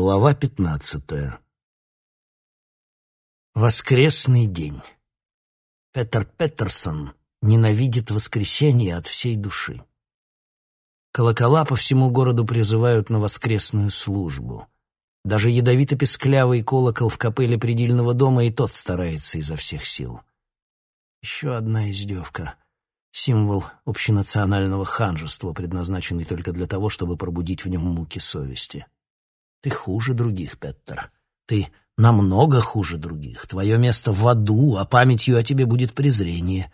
Глава пятнадцатая Воскресный день. Петер Петерсон ненавидит воскресенье от всей души. Колокола по всему городу призывают на воскресную службу. Даже ядовито-песклявый колокол в капелле предельного дома и тот старается изо всех сил. Еще одна издевка. Символ общенационального ханжества, предназначенный только для того, чтобы пробудить в нем муки совести. Ты хуже других, Петтер. Ты намного хуже других. Твое место в аду, а памятью о тебе будет презрение.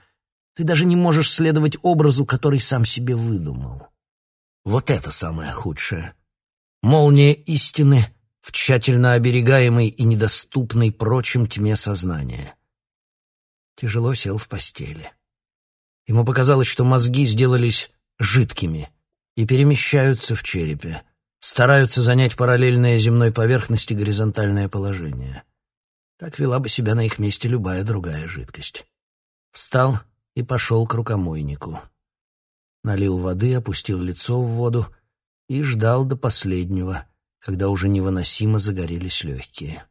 Ты даже не можешь следовать образу, который сам себе выдумал. Вот это самое худшее. Молния истины в тщательно оберегаемой и недоступной прочим тьме сознания. Тяжело сел в постели. Ему показалось, что мозги сделались жидкими и перемещаются в черепе стараются занять параллельное земной поверхности горизонтальное положение. Так вела бы себя на их месте любая другая жидкость. Встал и пошел к рукомойнику. Налил воды, опустил лицо в воду и ждал до последнего, когда уже невыносимо загорелись легкие.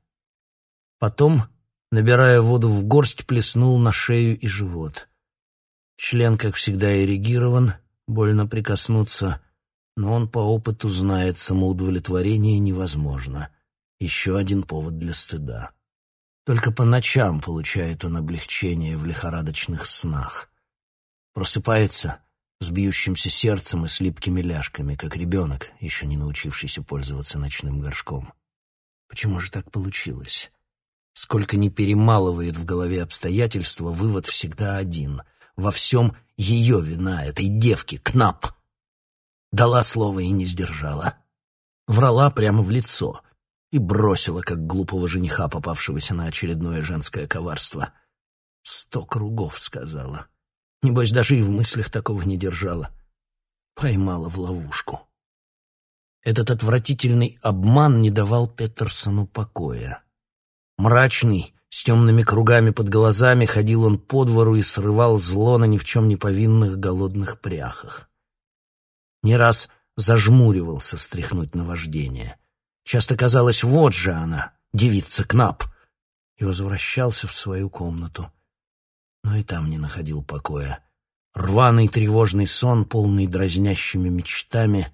Потом, набирая воду в горсть, плеснул на шею и живот. Член, как всегда, эрегирован, больно прикоснуться — но он по опыту знает, самоудовлетворение невозможно. Еще один повод для стыда. Только по ночам получает он облегчение в лихорадочных снах. Просыпается с бьющимся сердцем и с липкими ляжками, как ребенок, еще не научившийся пользоваться ночным горшком. Почему же так получилось? Сколько ни перемалывает в голове обстоятельства, вывод всегда один. Во всем ее вина, этой девки, Кнап — Дала слово и не сдержала. Врала прямо в лицо и бросила, как глупого жениха, попавшегося на очередное женское коварство. «Сто кругов», — сказала. Небось, даже и в мыслях такого не держала. Поймала в ловушку. Этот отвратительный обман не давал Петерсону покоя. Мрачный, с темными кругами под глазами, ходил он по двору и срывал зло на ни в чем не повинных голодных пряхах. Не раз зажмуривался стряхнуть наваждение. Часто казалось, вот же она, девица Кнап, и возвращался в свою комнату. Но и там не находил покоя. Рваный тревожный сон, полный дразнящими мечтами,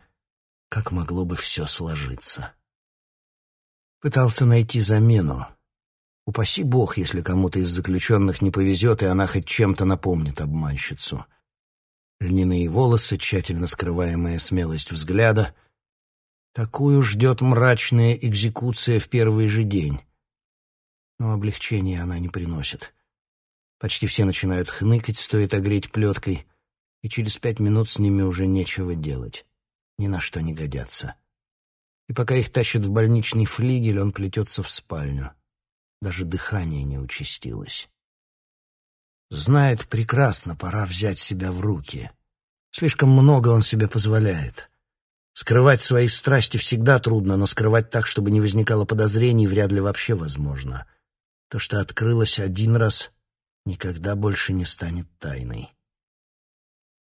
как могло бы все сложиться. Пытался найти замену. Упаси бог, если кому-то из заключенных не повезет, и она хоть чем-то напомнит обманщицу — льняные волосы, тщательно скрываемая смелость взгляда. Такую ждет мрачная экзекуция в первый же день. Но облегчения она не приносит. Почти все начинают хныкать, стоит огреть плеткой, и через пять минут с ними уже нечего делать. Ни на что не годятся. И пока их тащат в больничный флигель, он плетется в спальню. Даже дыхание не участилось. Знает прекрасно, пора взять себя в руки. Слишком много он себе позволяет. Скрывать свои страсти всегда трудно, но скрывать так, чтобы не возникало подозрений, вряд ли вообще возможно. То, что открылось один раз, никогда больше не станет тайной.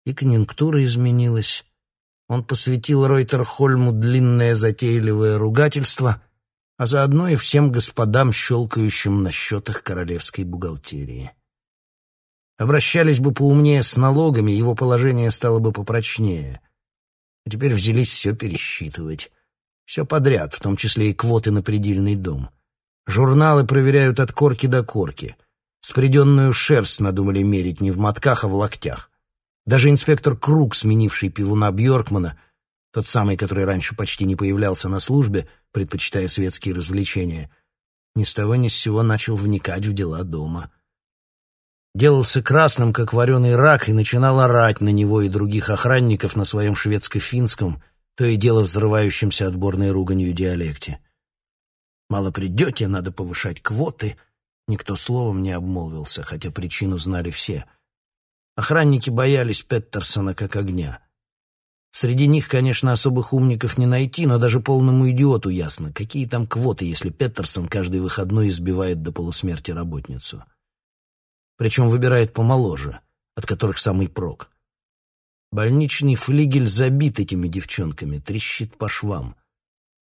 И конъюнктура изменилась. Он посвятил Ройтерхольму длинное затейливое ругательство, а заодно и всем господам, щелкающим на счетах королевской бухгалтерии. Обращались бы поумнее с налогами, его положение стало бы попрочнее. А теперь взялись все пересчитывать. Все подряд, в том числе и квоты на предельный дом. Журналы проверяют от корки до корки. Спреденную шерсть надумали мерить не в мотках, а в локтях. Даже инспектор Круг, сменивший пивуна Бьоркмана, тот самый, который раньше почти не появлялся на службе, предпочитая светские развлечения, ни с того ни с сего начал вникать в дела дома — делался красным, как вареный рак, и начинал орать на него и других охранников на своем шведско-финском, то и дело взрывающемся отборной руганью диалекте. «Мало придете, надо повышать квоты», Никто словом не обмолвился, хотя причину знали все. Охранники боялись Петтерсона как огня. Среди них, конечно, особых умников не найти, но даже полному идиоту ясно, какие там квоты, если Петтерсон каждый выходной избивает до полусмерти работницу причем выбирает помоложе, от которых самый прок. Больничный флигель забит этими девчонками, трещит по швам.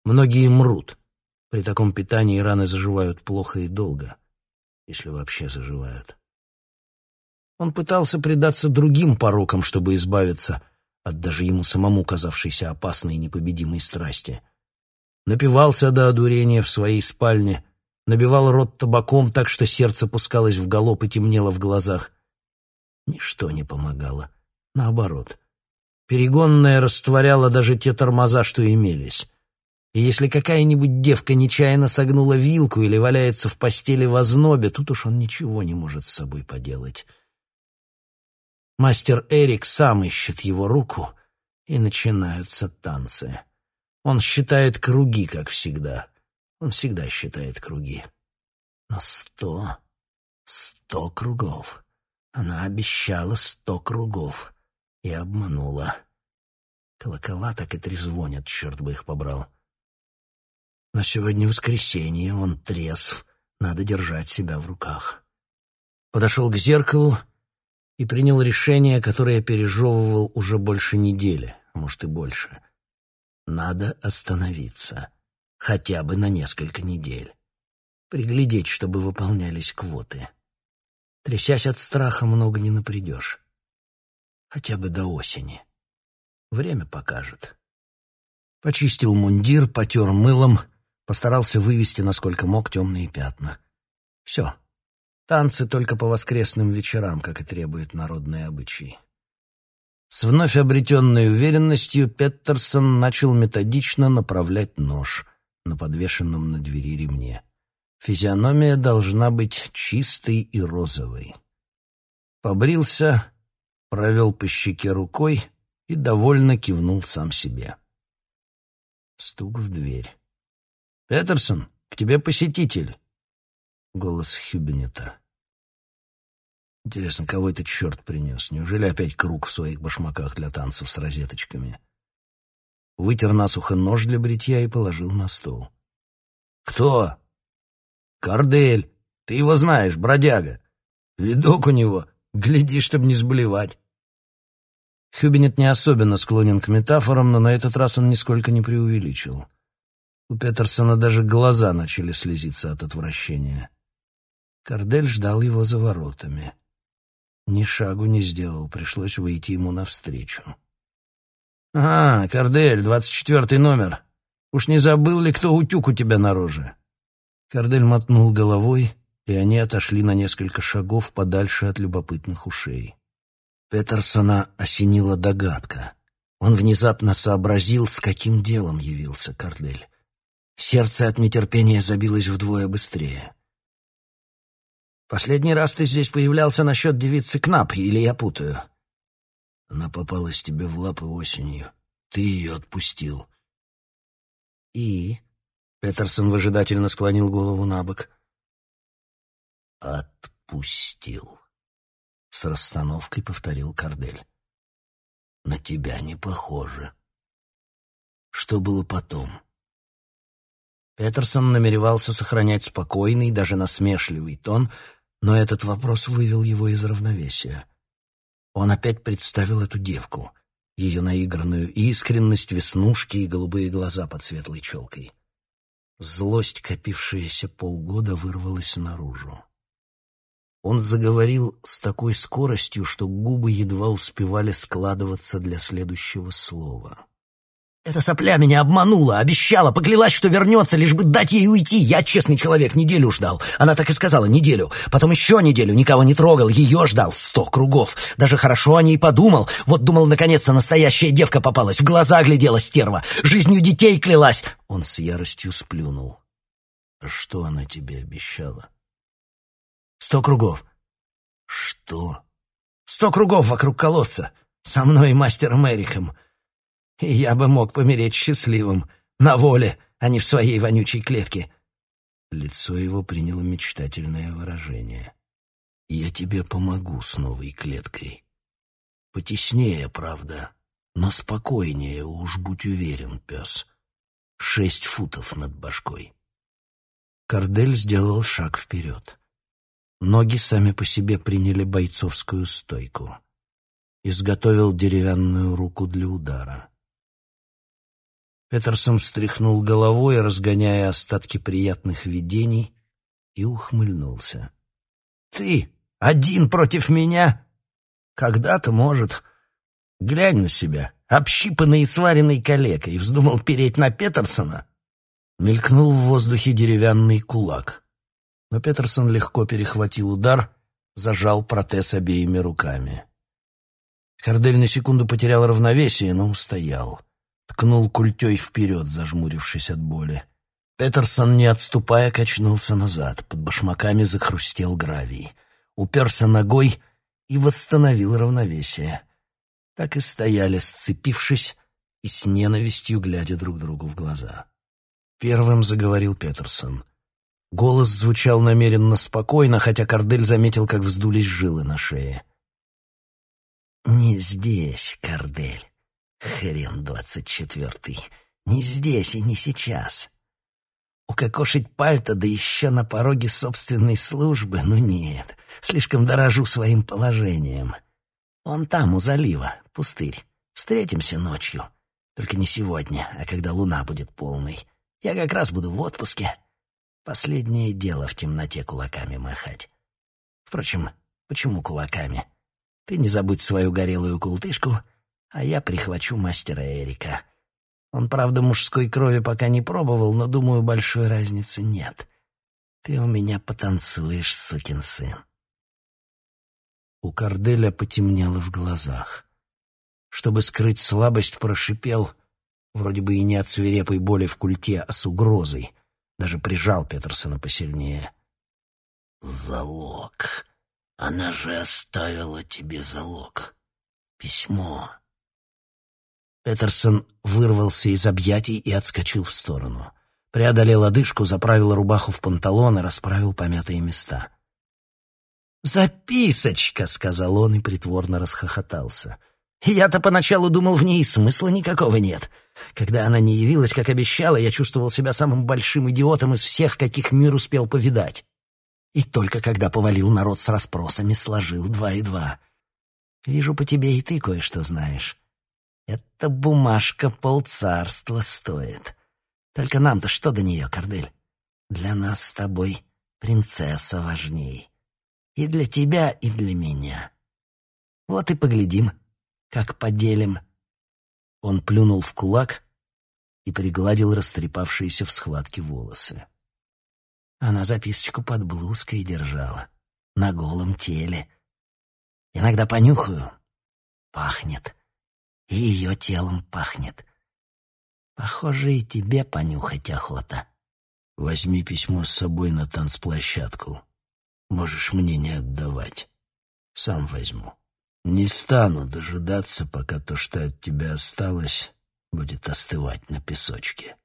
Многие мрут, При таком питании раны заживают плохо и долго, если вообще заживают. Он пытался предаться другим порокам, чтобы избавиться от даже ему самому казавшейся опасной и непобедимой страсти. Напивался до одурения в своей спальне, набивал рот табаком так, что сердце пускалось в галоп и темнело в глазах. Ничто не помогало. Наоборот. Перегонная растворяла даже те тормоза, что имелись. И если какая-нибудь девка нечаянно согнула вилку или валяется в постели в ознобе, тут уж он ничего не может с собой поделать. Мастер Эрик сам ищет его руку, и начинаются танцы. Он считает круги, как всегда. Он всегда считает круги. Но сто, сто кругов. Она обещала сто кругов и обманула. Колокола так и трезвонят, черт бы их побрал. Но сегодня воскресенье, он трезв, надо держать себя в руках. Подошел к зеркалу и принял решение, которое пережевывал уже больше недели, а может и больше. Надо остановиться хотя бы на несколько недель. Приглядеть, чтобы выполнялись квоты. Трясясь от страха, много не напридешь. Хотя бы до осени. Время покажет. Почистил мундир, потер мылом, постарался вывести, насколько мог, темные пятна. Все. Танцы только по воскресным вечерам, как и требует народные обычаи. С вновь обретенной уверенностью Петтерсон начал методично направлять нож на подвешенном на двери ремне. Физиономия должна быть чистой и розовой. Побрился, провел по щеке рукой и довольно кивнул сам себе. Стук в дверь. «Петерсон, к тебе посетитель!» Голос Хюбинета. Интересно, кого этот черт принес? Неужели опять круг в своих башмаках для танцев с розеточками? Вытер насухо нож для бритья и положил на стол. «Кто?» «Кардель. Ты его знаешь, бродяга. Видок у него. Гляди, чтобы не сблевать». Хюбинет не особенно склонен к метафорам, но на этот раз он нисколько не преувеличил. У Петерсона даже глаза начали слезиться от отвращения. Кардель ждал его за воротами. Ни шагу не сделал, пришлось выйти ему навстречу. «А, Кардель, двадцать четвертый номер. Уж не забыл ли, кто утюг у тебя на роже?» Кардель мотнул головой, и они отошли на несколько шагов подальше от любопытных ушей. Петерсона осенила догадка. Он внезапно сообразил, с каким делом явился Кардель. Сердце от нетерпения забилось вдвое быстрее. «Последний раз ты здесь появлялся насчет девицы Кнап, или я путаю?» Она попалась тебе в лапы осенью. Ты ее отпустил. И? Петерсон выжидательно склонил голову на бок. Отпустил. С расстановкой повторил Кардель. На тебя не похоже. Что было потом? Петерсон намеревался сохранять спокойный, даже насмешливый тон, но этот вопрос вывел его из равновесия. Он опять представил эту девку, ее наигранную искренность, веснушки и голубые глаза под светлой челкой. Злость, копившаяся полгода, вырвалась наружу. Он заговорил с такой скоростью, что губы едва успевали складываться для следующего слова. Эта сопля меня обманула, обещала, поклялась, что вернется, лишь бы дать ей уйти. Я честный человек, неделю ждал. Она так и сказала, неделю. Потом еще неделю, никого не трогал, ее ждал. Сто кругов. Даже хорошо о ней подумал. Вот думал, наконец-то настоящая девка попалась. В глаза глядела стерва. Жизнью детей клялась. Он с яростью сплюнул. Что она тебе обещала? Сто кругов. Что? Сто кругов вокруг колодца. Со мной и мастером Эриком я бы мог помереть счастливым, на воле, а не в своей вонючей клетке. Лицо его приняло мечтательное выражение. «Я тебе помогу с новой клеткой. Потеснее, правда, но спокойнее, уж будь уверен, пес. Шесть футов над башкой». Кардель сделал шаг вперед. Ноги сами по себе приняли бойцовскую стойку. Изготовил деревянную руку для удара. Петерсон встряхнул головой, разгоняя остатки приятных видений, и ухмыльнулся. «Ты один против меня? Когда-то, может. Глянь на себя, общипанный и сваренный калекой, вздумал переть на Петерсона?» Мелькнул в воздухе деревянный кулак. Но Петерсон легко перехватил удар, зажал протез обеими руками. Кардель на секунду потерял равновесие, но устоял. Ткнул культей вперед, зажмурившись от боли. Петерсон, не отступая, качнулся назад. Под башмаками захрустел гравий. Уперся ногой и восстановил равновесие. Так и стояли, сцепившись и с ненавистью глядя друг другу в глаза. Первым заговорил Петерсон. Голос звучал намеренно спокойно, хотя Кардель заметил, как вздулись жилы на шее. «Не здесь, Кардель. Хрен двадцать четвертый. Не здесь и не сейчас. Укокошить пальто, да еще на пороге собственной службы, ну нет, слишком дорожу своим положением. Он там, у залива, пустырь. Встретимся ночью. Только не сегодня, а когда луна будет полной. Я как раз буду в отпуске. Последнее дело в темноте кулаками махать. Впрочем, почему кулаками? Ты не забудь свою горелую култышку — а я прихвачу мастера Эрика. Он, правда, мужской крови пока не пробовал, но, думаю, большой разницы нет. Ты у меня потанцуешь, сукин сын. У Карделя потемнело в глазах. Чтобы скрыть слабость, прошипел, вроде бы и не от свирепой боли в культе, а с угрозой. Даже прижал Петерсона посильнее. «Залог. Она же оставила тебе залог. Письмо. Петерсон вырвался из объятий и отскочил в сторону. Преодолел одышку, заправил рубаху в панталон и расправил помятые места. «Записочка!» — сказал он и притворно расхохотался. «Я-то поначалу думал, в ней смысла никакого нет. Когда она не явилась, как обещала, я чувствовал себя самым большим идиотом из всех, каких мир успел повидать. И только когда повалил народ с расспросами, сложил два и два. Вижу по тебе и ты кое-что знаешь. Эта бумажка полцарства стоит. Только нам-то что до нее, Кордель? Для нас с тобой принцесса важней. И для тебя, и для меня. Вот и поглядим, как поделим. Он плюнул в кулак и пригладил растрепавшиеся в схватке волосы. Она записочку под блузкой держала, на голом теле. Иногда понюхаю — пахнет и ее телом пахнет. Похоже, и тебе понюхать охота. Возьми письмо с собой на танцплощадку. Можешь мне не отдавать. Сам возьму. Не стану дожидаться, пока то, что от тебя осталось, будет остывать на песочке.